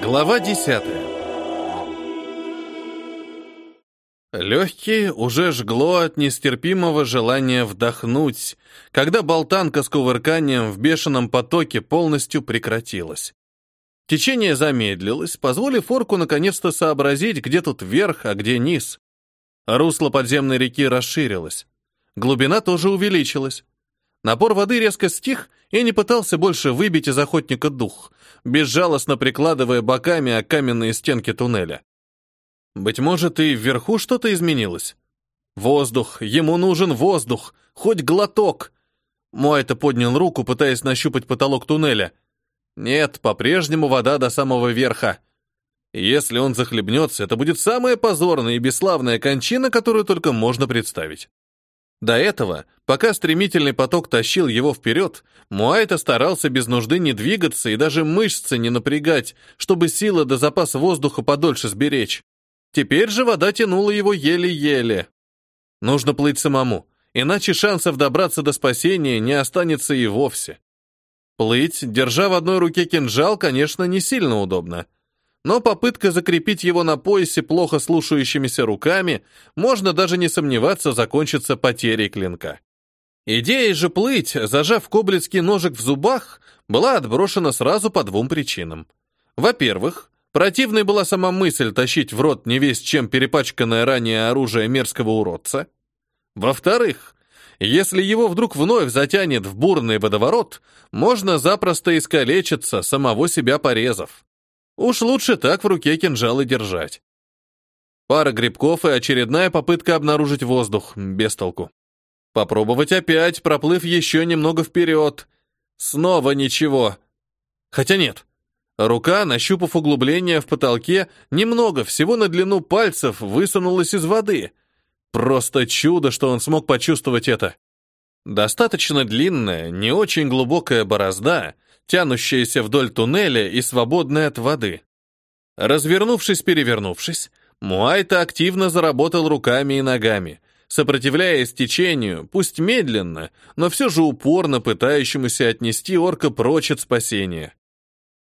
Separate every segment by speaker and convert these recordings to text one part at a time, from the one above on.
Speaker 1: Глава десятая. Легкие уже жгло от нестерпимого желания вдохнуть, когда болтанка с кувырканием в бешеном потоке полностью прекратилась. Течение замедлилось, позволив орку наконец-то сообразить, где тут верх, а где низ. Русло подземной реки расширилось. Глубина тоже увеличилась. Напор воды резко стих и не пытался больше выбить из охотника дух, безжалостно прикладывая боками о каменные стенки туннеля. Быть может, и вверху что-то изменилось. Воздух, ему нужен воздух, хоть глоток. Мой-то поднял руку, пытаясь нащупать потолок туннеля. Нет, по-прежнему вода до самого верха. Если он захлебнется, это будет самая позорная и бесславная кончина, которую только можно представить. До этого, пока стремительный поток тащил его вперед, Муайта старался без нужды не двигаться и даже мышцы не напрягать, чтобы сила до запаса воздуха подольше сберечь. Теперь же вода тянула его еле-еле. Нужно плыть самому, иначе шансов добраться до спасения не останется и вовсе. Плыть, держа в одной руке кинжал, конечно, не сильно удобно но попытка закрепить его на поясе плохо слушающимися руками можно даже не сомневаться закончится потерей клинка. Идея же плыть, зажав коблицкий ножик в зубах, была отброшена сразу по двум причинам. Во-первых, противной была сама мысль тащить в рот не весь чем перепачканное ранее оружие мерзкого уродца. Во-вторых, если его вдруг вновь затянет в бурный водоворот, можно запросто искалечиться, самого себя порезав. Уж лучше так в руке кинжалы держать. Пара грибков и очередная попытка обнаружить воздух, без толку. Попробовать опять, проплыв еще немного вперед. Снова ничего. Хотя нет. Рука, нащупав углубление в потолке, немного, всего на длину пальцев, высунулась из воды. Просто чудо, что он смог почувствовать это. Достаточно длинная, не очень глубокая борозда, тянущаяся вдоль туннеля и свободная от воды. Развернувшись-перевернувшись, Муайта активно заработал руками и ногами, сопротивляясь течению, пусть медленно, но все же упорно пытающемуся отнести орка прочь от спасения.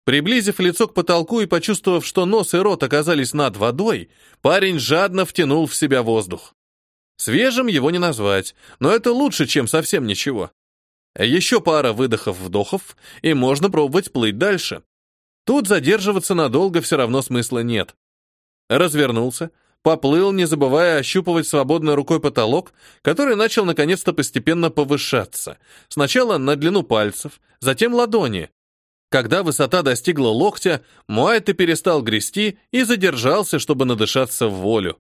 Speaker 1: Приблизив лицо к потолку и почувствовав, что нос и рот оказались над водой, парень жадно втянул в себя воздух. Свежим его не назвать, но это лучше, чем совсем ничего. Еще пара выдохов-вдохов, и можно пробовать плыть дальше. Тут задерживаться надолго все равно смысла нет. Развернулся, поплыл, не забывая ощупывать свободной рукой потолок, который начал наконец-то постепенно повышаться. Сначала на длину пальцев, затем ладони. Когда высота достигла локтя, Муайта перестал грести и задержался, чтобы надышаться в волю.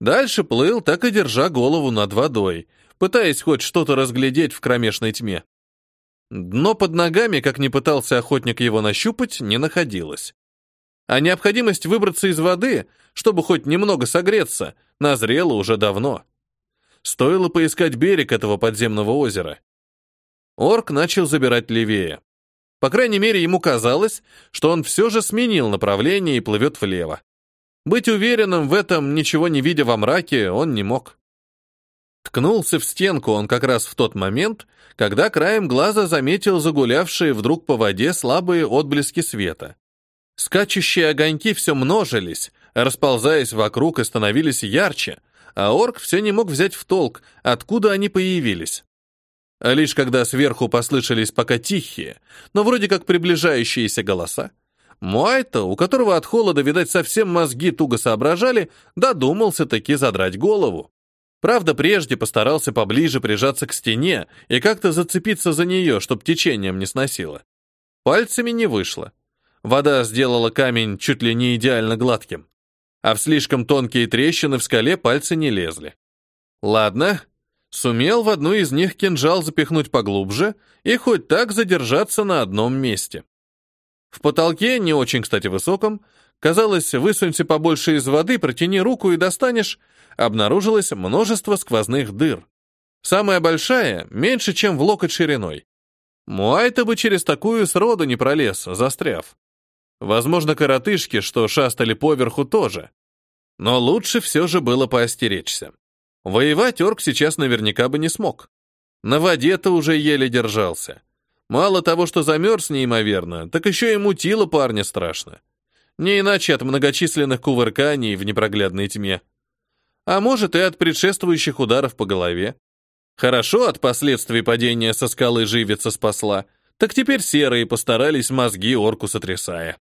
Speaker 1: Дальше плыл, так и держа голову над водой, пытаясь хоть что-то разглядеть в кромешной тьме. Дно под ногами, как ни пытался охотник его нащупать, не находилось. А необходимость выбраться из воды, чтобы хоть немного согреться, назрела уже давно. Стоило поискать берег этого подземного озера. Орк начал забирать левее. По крайней мере, ему казалось, что он все же сменил направление и плывет влево. Быть уверенным в этом, ничего не видя во мраке, он не мог. Ткнулся в стенку он как раз в тот момент, когда краем глаза заметил загулявшие вдруг по воде слабые отблески света. Скачущие огоньки все множились, расползаясь вокруг и становились ярче, а орк все не мог взять в толк, откуда они появились. А лишь когда сверху послышались пока тихие, но вроде как приближающиеся голоса, Муайта, у которого от холода, видать, совсем мозги туго соображали, додумался таки задрать голову. Правда, прежде постарался поближе прижаться к стене и как-то зацепиться за нее, чтоб течением не сносило. Пальцами не вышло. Вода сделала камень чуть ли не идеально гладким. А в слишком тонкие трещины в скале пальцы не лезли. Ладно, сумел в одну из них кинжал запихнуть поглубже и хоть так задержаться на одном месте. В потолке, не очень, кстати, высоком, казалось, высунься побольше из воды, протяни руку и достанешь, обнаружилось множество сквозных дыр. Самая большая — меньше, чем в локоть шириной. Муайта бы через такую сроду не пролез, застряв. Возможно, коротышки, что шастали поверху, тоже. Но лучше все же было поостеречься. Воевать орк сейчас наверняка бы не смог. На воде-то уже еле держался. Мало того, что замерз неимоверно, так еще и мутило парня страшно. Не иначе от многочисленных кувырканий в непроглядной тьме. А может и от предшествующих ударов по голове. Хорошо от последствий падения со скалы живица спасла, так теперь серые постарались мозги орку сотрясая.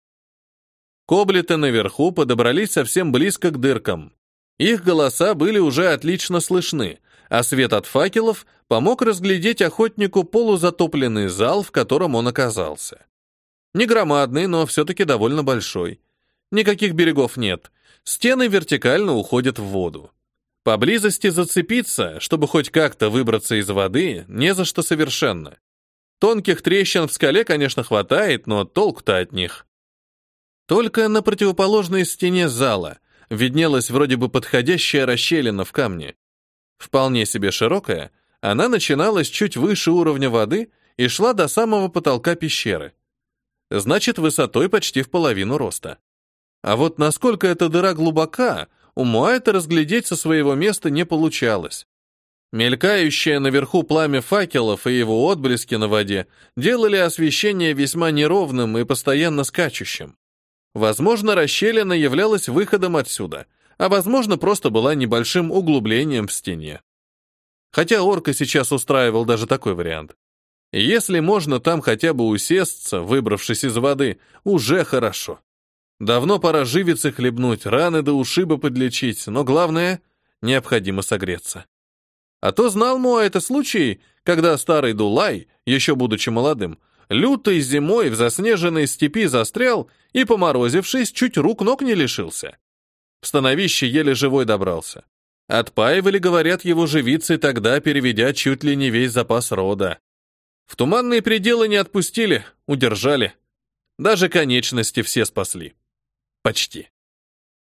Speaker 1: Коблеты наверху подобрались совсем близко к дыркам. Их голоса были уже отлично слышны, а свет от факелов помог разглядеть охотнику полузатопленный зал, в котором он оказался. Не громадный, но все-таки довольно большой. Никаких берегов нет. Стены вертикально уходят в воду. Поблизости зацепиться, чтобы хоть как-то выбраться из воды, не за что совершенно. Тонких трещин в скале, конечно, хватает, но толк-то от них. Только на противоположной стене зала виднелась вроде бы подходящая расщелина в камне. Вполне себе широкая, она начиналась чуть выше уровня воды и шла до самого потолка пещеры. Значит, высотой почти в половину роста. А вот насколько эта дыра глубока, у Муайта разглядеть со своего места не получалось. Мелькающее наверху пламя факелов и его отблески на воде делали освещение весьма неровным и постоянно скачущим. Возможно, расщелина являлась выходом отсюда, а возможно, просто была небольшим углублением в стене. Хотя орка сейчас устраивал даже такой вариант. Если можно там хотя бы усесться, выбравшись из воды, уже хорошо. Давно пора живицы хлебнуть, раны до ушиба подлечить, но главное — необходимо согреться. А то знал Муа это случай, когда старый Дулай, еще будучи молодым, лютой зимой в заснеженной степи застрял и, поморозившись, чуть рук-ног не лишился. В становище еле живой добрался. Отпаивали, говорят, его живицы тогда, переведя чуть ли не весь запас рода. В туманные пределы не отпустили, удержали. Даже конечности все спасли. Почти.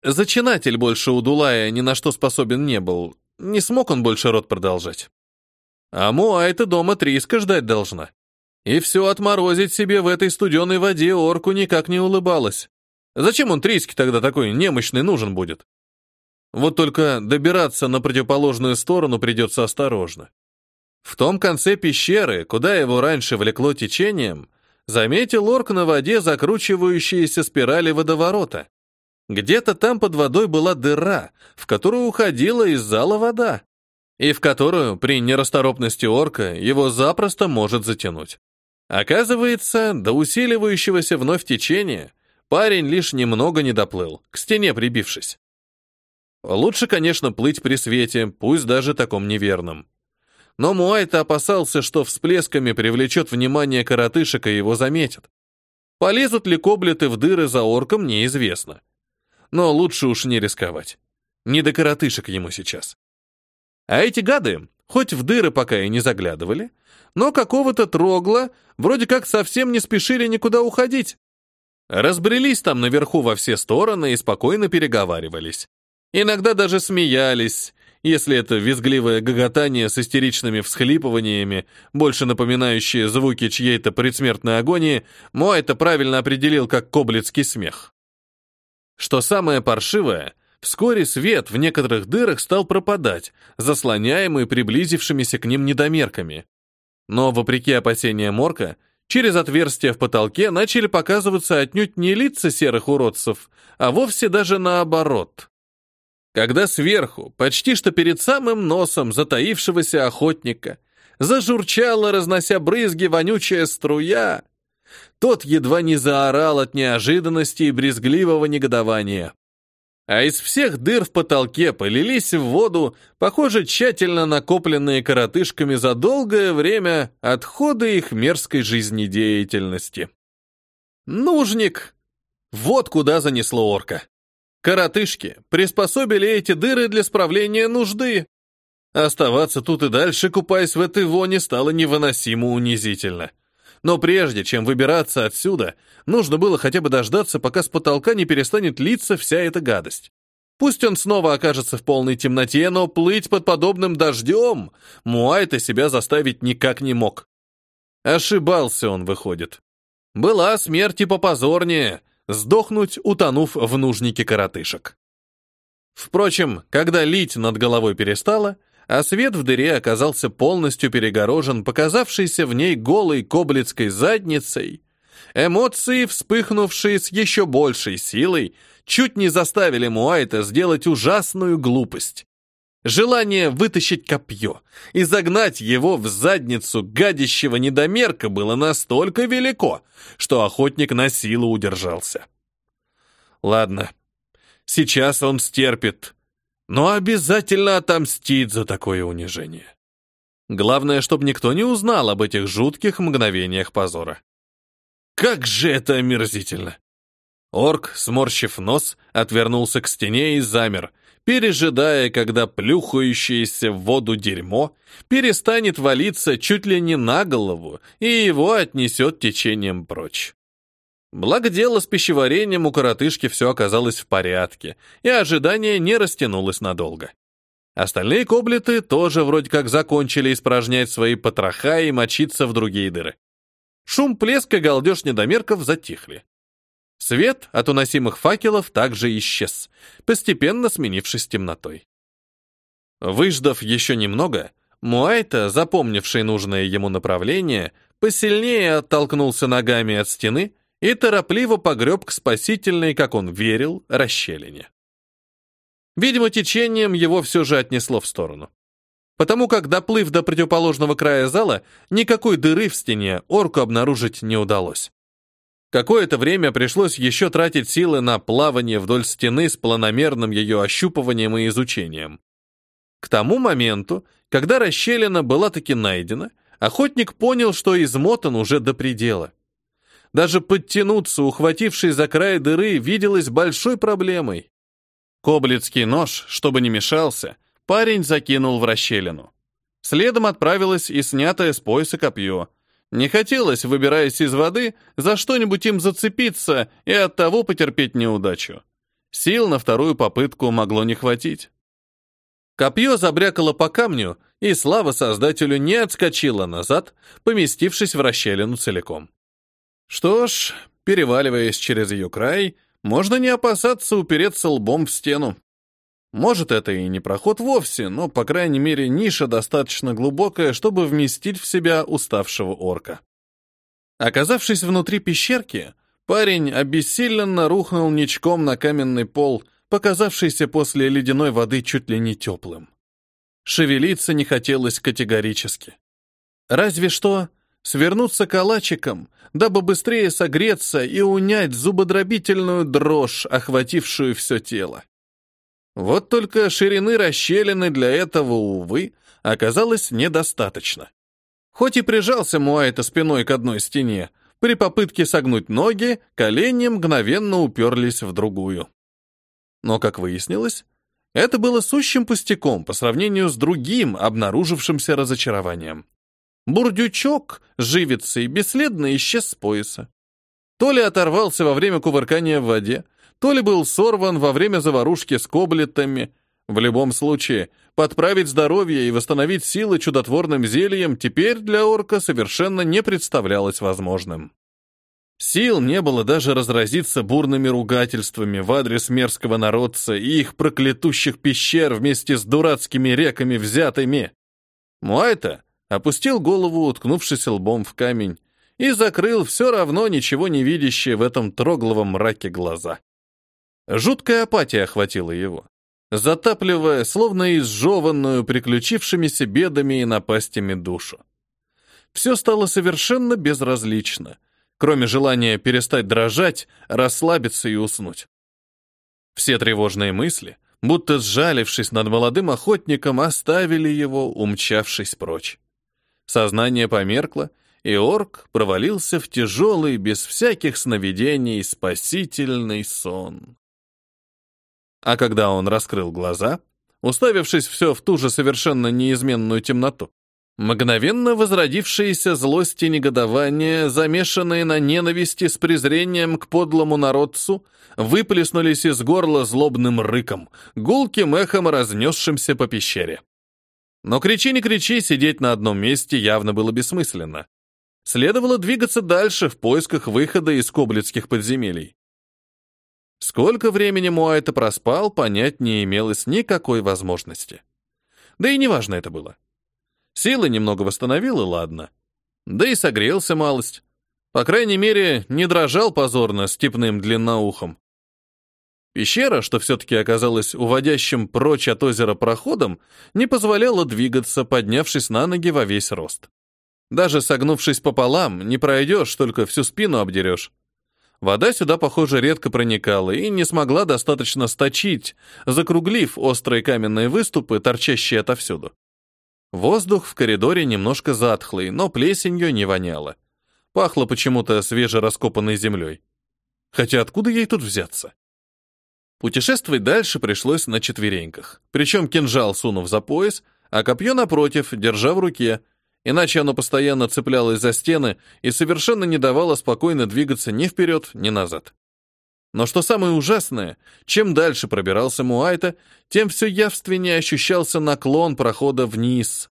Speaker 1: Зачинатель больше у Дулая ни на что способен не был. Не смог он больше род продолжать. А Муайта дома Триска ждать должна. И все отморозить себе в этой студеной воде орку никак не улыбалась. Зачем он Триске тогда такой немощный нужен будет? Вот только добираться на противоположную сторону придется осторожно. В том конце пещеры, куда его раньше влекло течением, заметил орк на воде закручивающиеся спирали водоворота. Где-то там под водой была дыра, в которую уходила из зала вода, и в которую при нерасторопности орка его запросто может затянуть. Оказывается, до усиливающегося вновь течения парень лишь немного не доплыл, к стене прибившись. Лучше, конечно, плыть при свете, пусть даже таком неверном. Но Муайта опасался, что всплесками привлечет внимание коротышек и его заметят. Полезут ли коблеты в дыры за орком, неизвестно. Но лучше уж не рисковать. Не до коротышек ему сейчас. А эти гады, хоть в дыры пока и не заглядывали, но какого-то трогла вроде как совсем не спешили никуда уходить. Разбрелись там наверху во все стороны и спокойно переговаривались. Иногда даже смеялись, если это визгливое гоготание с истеричными всхлипываниями, больше напоминающие звуки чьей-то предсмертной агонии, мой это правильно определил как коблицкий смех. Что самое паршивое, вскоре свет в некоторых дырах стал пропадать, заслоняемый приблизившимися к ним недомерками. Но, вопреки опасениям Морка, через отверстия в потолке начали показываться отнюдь не лица серых уродцев, а вовсе даже наоборот. Когда сверху, почти что перед самым носом затаившегося охотника, зажурчала, разнося брызги, вонючая струя, тот едва не заорал от неожиданности и брезгливого негодования а из всех дыр в потолке полились в воду, похоже, тщательно накопленные коротышками за долгое время отхода их мерзкой жизнедеятельности. Нужник! Вот куда занесло орка. Коротышки приспособили эти дыры для справления нужды. Оставаться тут и дальше, купаясь в этой воне, стало невыносимо унизительно. Но прежде чем выбираться отсюда, нужно было хотя бы дождаться, пока с потолка не перестанет литься вся эта гадость. Пусть он снова окажется в полной темноте, но плыть под подобным дождем Муайта себя заставить никак не мог. Ошибался он, выходит. Была смерть и попозорнее — сдохнуть, утонув в нужнике коротышек. Впрочем, когда лить над головой перестала, а свет в дыре оказался полностью перегорожен показавшейся в ней голой коблицкой задницей, Эмоции, вспыхнувшие с еще большей силой, чуть не заставили Муайта сделать ужасную глупость. Желание вытащить копье и загнать его в задницу гадящего недомерка было настолько велико, что охотник на силу удержался. Ладно, сейчас он стерпит, но обязательно отомстит за такое унижение. Главное, чтобы никто не узнал об этих жутких мгновениях позора. Как же это омерзительно! Орк, сморщив нос, отвернулся к стене и замер, пережидая, когда плюхающееся в воду дерьмо перестанет валиться чуть ли не на голову и его отнесет течением прочь. Благо дело с пищеварением у коротышки все оказалось в порядке, и ожидание не растянулось надолго. Остальные коблеты тоже вроде как закончили испражнять свои потроха и мочиться в другие дыры. Шум плеска и галдеж недомерков затихли. Свет от уносимых факелов также исчез, постепенно сменившись темнотой. Выждав еще немного, Муайта, запомнивший нужное ему направление, посильнее оттолкнулся ногами от стены и торопливо погреб к спасительной, как он верил, расщелине. Видимо, течением его все же отнесло в сторону. Потому как, доплыв до противоположного края зала, никакой дыры в стене орку обнаружить не удалось. Какое-то время пришлось еще тратить силы на плавание вдоль стены с планомерным ее ощупыванием и изучением. К тому моменту, когда расщелина была таки найдена, охотник понял, что измотан уже до предела. Даже подтянуться, ухватившись за край дыры, виделось большой проблемой. Коблицкий нож, чтобы не мешался, парень закинул в расщелину. Следом отправилось и снятое с пояса копье — не хотелось, выбираясь из воды, за что-нибудь им зацепиться и оттого потерпеть неудачу. Сил на вторую попытку могло не хватить. Копье забрякало по камню, и слава создателю не отскочила назад, поместившись в расщелину целиком. Что ж, переваливаясь через ее край, можно не опасаться упереться лбом в стену. Может, это и не проход вовсе, но, по крайней мере, ниша достаточно глубокая, чтобы вместить в себя уставшего орка. Оказавшись внутри пещерки, парень обессиленно рухнул ничком на каменный пол, показавшийся после ледяной воды чуть ли не теплым. Шевелиться не хотелось категорически. Разве что свернуться калачиком, дабы быстрее согреться и унять зубодробительную дрожь, охватившую все тело. Вот только ширины расщелины для этого, увы, оказалось недостаточно. Хоть и прижался Муайта спиной к одной стене, при попытке согнуть ноги, колени мгновенно уперлись в другую. Но, как выяснилось, это было сущим пустяком по сравнению с другим обнаружившимся разочарованием. Бурдючок, живицей, бесследно исчез с пояса. То ли оторвался во время кувыркания в воде, то ли был сорван во время заварушки с коблетами. В любом случае, подправить здоровье и восстановить силы чудотворным зельем теперь для орка совершенно не представлялось возможным. Сил не было даже разразиться бурными ругательствами в адрес мерзкого народца и их проклятущих пещер вместе с дурацкими реками взятыми. Муайта опустил голову, уткнувшись лбом в камень, и закрыл все равно ничего не видящие в этом трогловом мраке глаза. Жуткая апатия охватила его, затапливая, словно изжеванную приключившимися бедами и напастями душу. Все стало совершенно безразлично, кроме желания перестать дрожать, расслабиться и уснуть. Все тревожные мысли, будто сжалившись над молодым охотником, оставили его, умчавшись прочь. Сознание померкло, и орк провалился в тяжелый, без всяких сновидений, спасительный сон. А когда он раскрыл глаза, уставившись все в ту же совершенно неизменную темноту, мгновенно возродившиеся злость и негодование, замешанные на ненависти с презрением к подлому народцу, выплеснулись из горла злобным рыком, гулким эхом разнесшимся по пещере. Но кричи не кричи, сидеть на одном месте явно было бессмысленно. Следовало двигаться дальше в поисках выхода из коблицких подземелий. Сколько времени Муайта проспал, понять не имелось никакой возможности. Да и неважно это было. Силы немного восстановил, и ладно. Да и согрелся малость. По крайней мере, не дрожал позорно степным длинноухом. Пещера, что все-таки оказалась уводящим прочь от озера проходом, не позволяла двигаться, поднявшись на ноги во весь рост. Даже согнувшись пополам, не пройдешь, только всю спину обдерешь. Вода сюда, похоже, редко проникала и не смогла достаточно сточить, закруглив острые каменные выступы, торчащие отовсюду. Воздух в коридоре немножко затхлый, но плесенью не воняло. Пахло почему-то свежераскопанной землей. Хотя откуда ей тут взяться? Путешествовать дальше пришлось на четвереньках, причем кинжал сунув за пояс, а копье напротив, держа в руке, иначе оно постоянно цеплялось за стены и совершенно не давало спокойно двигаться ни вперед, ни назад. Но что самое ужасное, чем дальше пробирался Муайта, тем все явственнее ощущался наклон прохода вниз.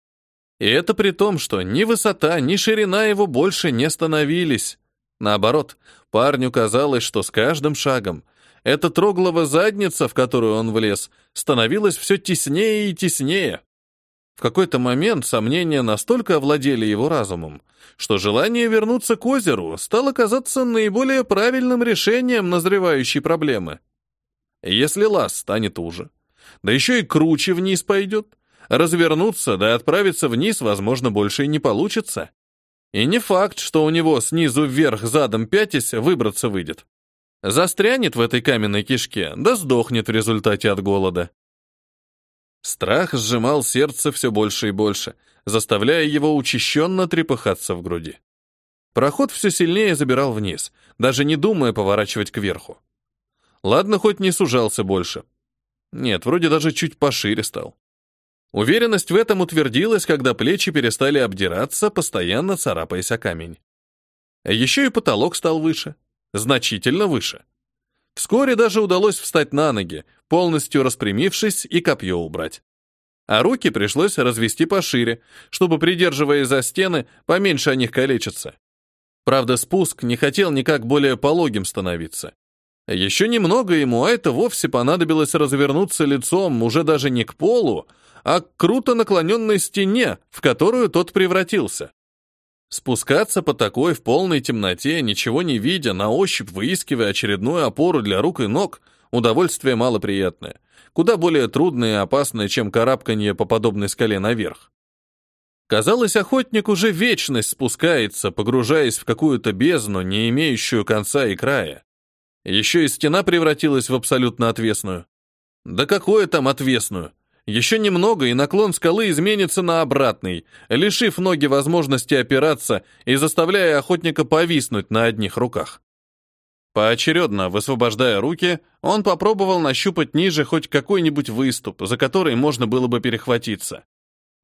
Speaker 1: И это при том, что ни высота, ни ширина его больше не становились. Наоборот, парню казалось, что с каждым шагом эта троглова задница, в которую он влез, становилась все теснее и теснее. В какой-то момент сомнения настолько овладели его разумом, что желание вернуться к озеру стало казаться наиболее правильным решением назревающей проблемы. Если лаз станет уже, да еще и круче вниз пойдет, развернуться да отправиться вниз, возможно, больше и не получится. И не факт, что у него снизу вверх задом пятясь выбраться выйдет. Застрянет в этой каменной кишке, да сдохнет в результате от голода. Страх сжимал сердце все больше и больше, заставляя его учащенно трепыхаться в груди. Проход все сильнее забирал вниз, даже не думая поворачивать кверху. Ладно, хоть не сужался больше. Нет, вроде даже чуть пошире стал. Уверенность в этом утвердилась, когда плечи перестали обдираться, постоянно царапаясь о камень. Еще и потолок стал выше, значительно выше. Вскоре даже удалось встать на ноги, полностью распрямившись и копье убрать. А руки пришлось развести пошире, чтобы, придерживая за стены, поменьше о них калечиться. Правда, спуск не хотел никак более пологим становиться. Еще немного ему, а это вовсе понадобилось развернуться лицом уже даже не к полу, а к круто наклоненной стене, в которую тот превратился. Спускаться по такой в полной темноте, ничего не видя, на ощупь выискивая очередную опору для рук и ног, Удовольствие малоприятное, куда более трудное и опасное, чем карабканье по подобной скале наверх. Казалось, охотник уже вечность спускается, погружаясь в какую-то бездну, не имеющую конца и края. Еще и стена превратилась в абсолютно отвесную. Да какое там отвесную? Еще немного, и наклон скалы изменится на обратный, лишив ноги возможности опираться и заставляя охотника повиснуть на одних руках. Поочередно высвобождая руки, он попробовал нащупать ниже хоть какой-нибудь выступ, за который можно было бы перехватиться.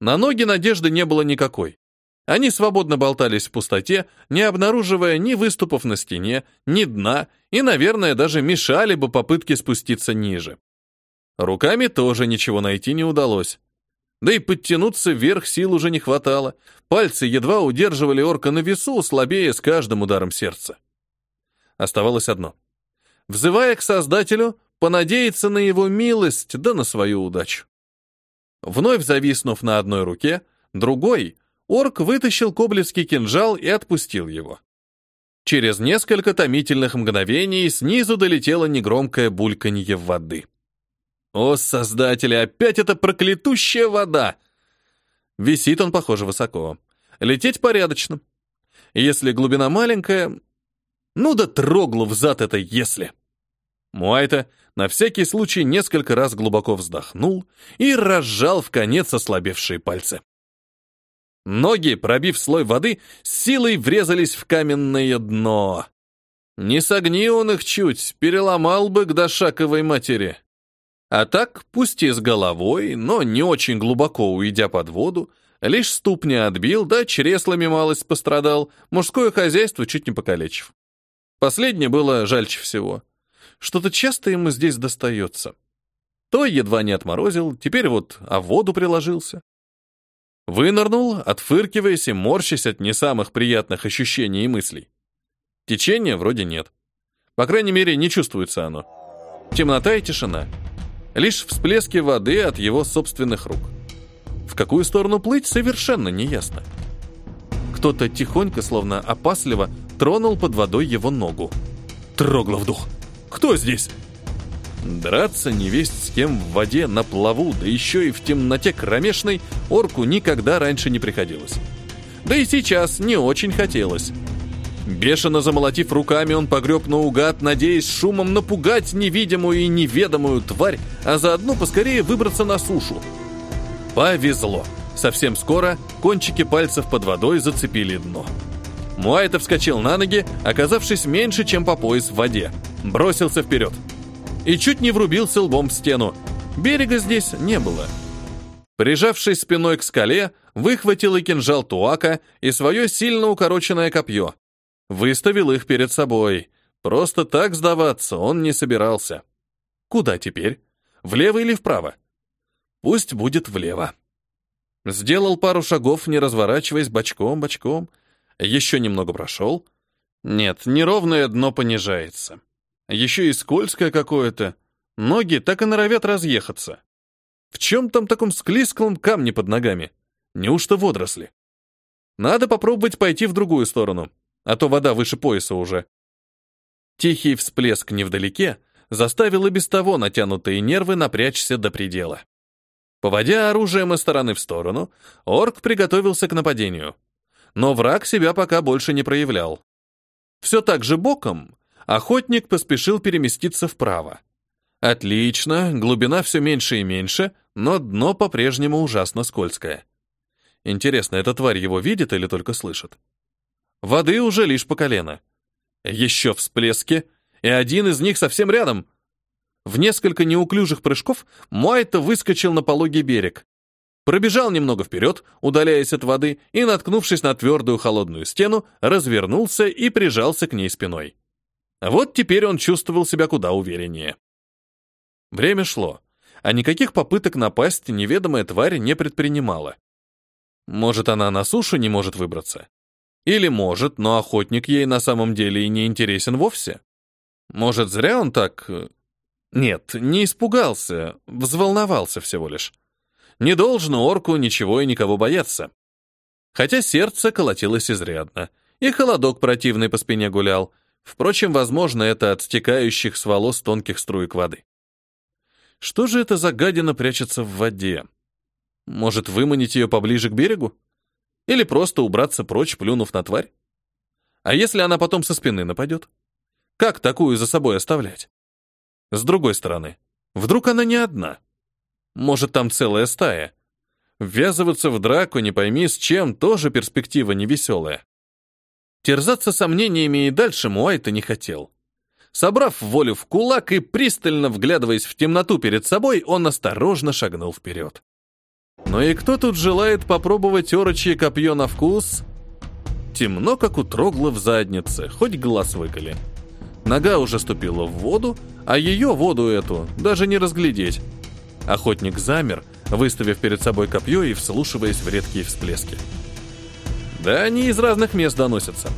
Speaker 1: На ноги надежды не было никакой. Они свободно болтались в пустоте, не обнаруживая ни выступов на стене, ни дна, и, наверное, даже мешали бы попытке спуститься ниже. Руками тоже ничего найти не удалось. Да и подтянуться вверх сил уже не хватало. Пальцы едва удерживали орка на весу, слабее с каждым ударом сердца. Оставалось одно. Взывая к Создателю, понадеяться на его милость, да на свою удачу. Вновь зависнув на одной руке, другой, орк вытащил коблевский кинжал и отпустил его. Через несколько томительных мгновений снизу долетело негромкое бульканье воды. О, создатели, опять эта проклятущая вода! Висит он, похоже, высоко. Лететь порядочно. Если глубина маленькая, ну да трогло в зад это если. Муайта на всякий случай несколько раз глубоко вздохнул и разжал в конец ослабевшие пальцы. Ноги, пробив слой воды, силой врезались в каменное дно. Не согни он их чуть, переломал бы к дошаковой матери. А так, пусть и с головой, но не очень глубоко уйдя под воду, лишь ступня отбил, да чреслами малость пострадал, мужское хозяйство чуть не покалечив. Последнее было жальче всего. Что-то часто ему здесь достается. То едва не отморозил, теперь вот о воду приложился. Вынырнул, отфыркиваясь и морщась от не самых приятных ощущений и мыслей. Течения вроде нет. По крайней мере, не чувствуется оно. Темнота и тишина. Лишь всплески воды от его собственных рук. В какую сторону плыть, совершенно не ясно. Кто-то тихонько, словно опасливо, тронул под водой его ногу. Троглов дух. Кто здесь? Драться невесть с кем в воде на плаву, да еще и в темноте кромешной, орку никогда раньше не приходилось. Да и сейчас не очень хотелось. Бешено замолотив руками, он погреб наугад, надеясь шумом напугать невидимую и неведомую тварь, а заодно поскорее выбраться на сушу. Повезло. Совсем скоро кончики пальцев под водой зацепили дно. Муайта вскочил на ноги, оказавшись меньше, чем по пояс в воде. Бросился вперед. И чуть не врубился лбом в стену. Берега здесь не было. Прижавшись спиной к скале, выхватил и кинжал Туака, и свое сильно укороченное копье. Выставил их перед собой. Просто так сдаваться он не собирался. Куда теперь? Влево или вправо? Пусть будет влево. Сделал пару шагов, не разворачиваясь, бочком-бочком. Еще немного прошел. Нет, неровное дно понижается. Еще и скользкое какое-то. Ноги так и норовят разъехаться. В чем там таком склизком камне под ногами? Неужто водоросли? Надо попробовать пойти в другую сторону а то вода выше пояса уже. Тихий всплеск невдалеке заставил и без того натянутые нервы напрячься до предела. Поводя оружием из стороны в сторону, орк приготовился к нападению. Но враг себя пока больше не проявлял. Все так же боком охотник поспешил переместиться вправо. Отлично, глубина все меньше и меньше, но дно по-прежнему ужасно скользкое. Интересно, эта тварь его видит или только слышит? Воды уже лишь по колено. Еще всплески, и один из них совсем рядом. В несколько неуклюжих прыжков Муайта выскочил на пологий берег. Пробежал немного вперед, удаляясь от воды, и, наткнувшись на твердую холодную стену, развернулся и прижался к ней спиной. Вот теперь он чувствовал себя куда увереннее. Время шло, а никаких попыток напасть неведомая тварь не предпринимала. Может, она на сушу не может выбраться? Или может, но охотник ей на самом деле и не интересен вовсе? Может, зря он так... Э, нет, не испугался, взволновался всего лишь. Не должно орку ничего и никого бояться. Хотя сердце колотилось изрядно, и холодок противный по спине гулял. Впрочем, возможно, это от стекающих с волос тонких струек воды. Что же это за гадина прячется в воде? Может, выманить ее поближе к берегу? Или просто убраться прочь, плюнув на тварь? А если она потом со спины нападет? Как такую за собой оставлять? С другой стороны, вдруг она не одна? Может, там целая стая? Ввязываться в драку, не пойми с чем, тоже перспектива невеселая. Терзаться сомнениями и дальше Муайта не хотел. Собрав волю в кулак и пристально вглядываясь в темноту перед собой, он осторожно шагнул вперед. Но и кто тут желает попробовать орочье копье на вкус? Темно, как у трогла в заднице, хоть глаз выколи. Нога уже ступила в воду, а ее воду эту даже не разглядеть. Охотник замер, выставив перед собой копье и вслушиваясь в редкие всплески. Да они из разных мест доносятся.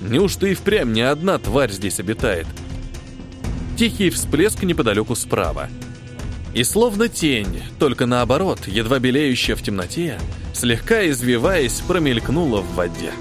Speaker 1: Неужто и впрямь не одна тварь здесь обитает? Тихий всплеск неподалеку справа — и словно тень, только наоборот, едва белеющая в темноте, слегка извиваясь, промелькнула в воде.